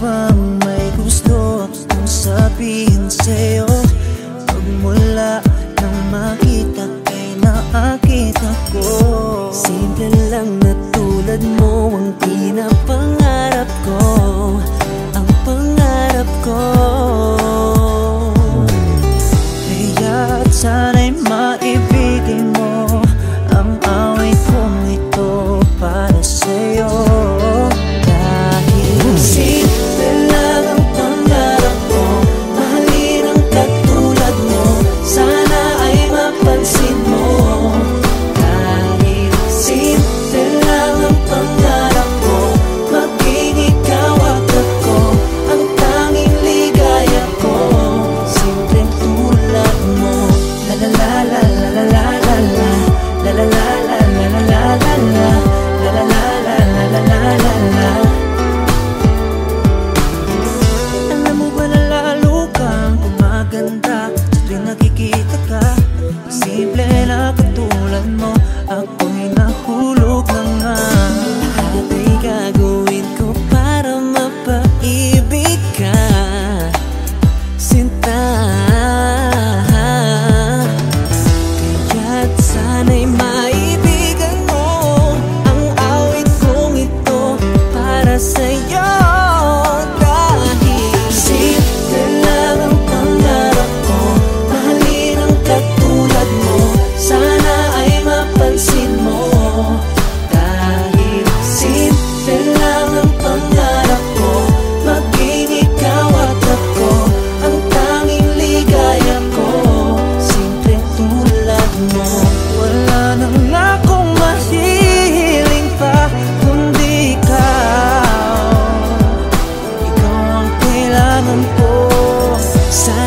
pa may gusto akong sabihin sa'yo? Pagmula nang makita kay naakit ako Simple lang na tulad mo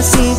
así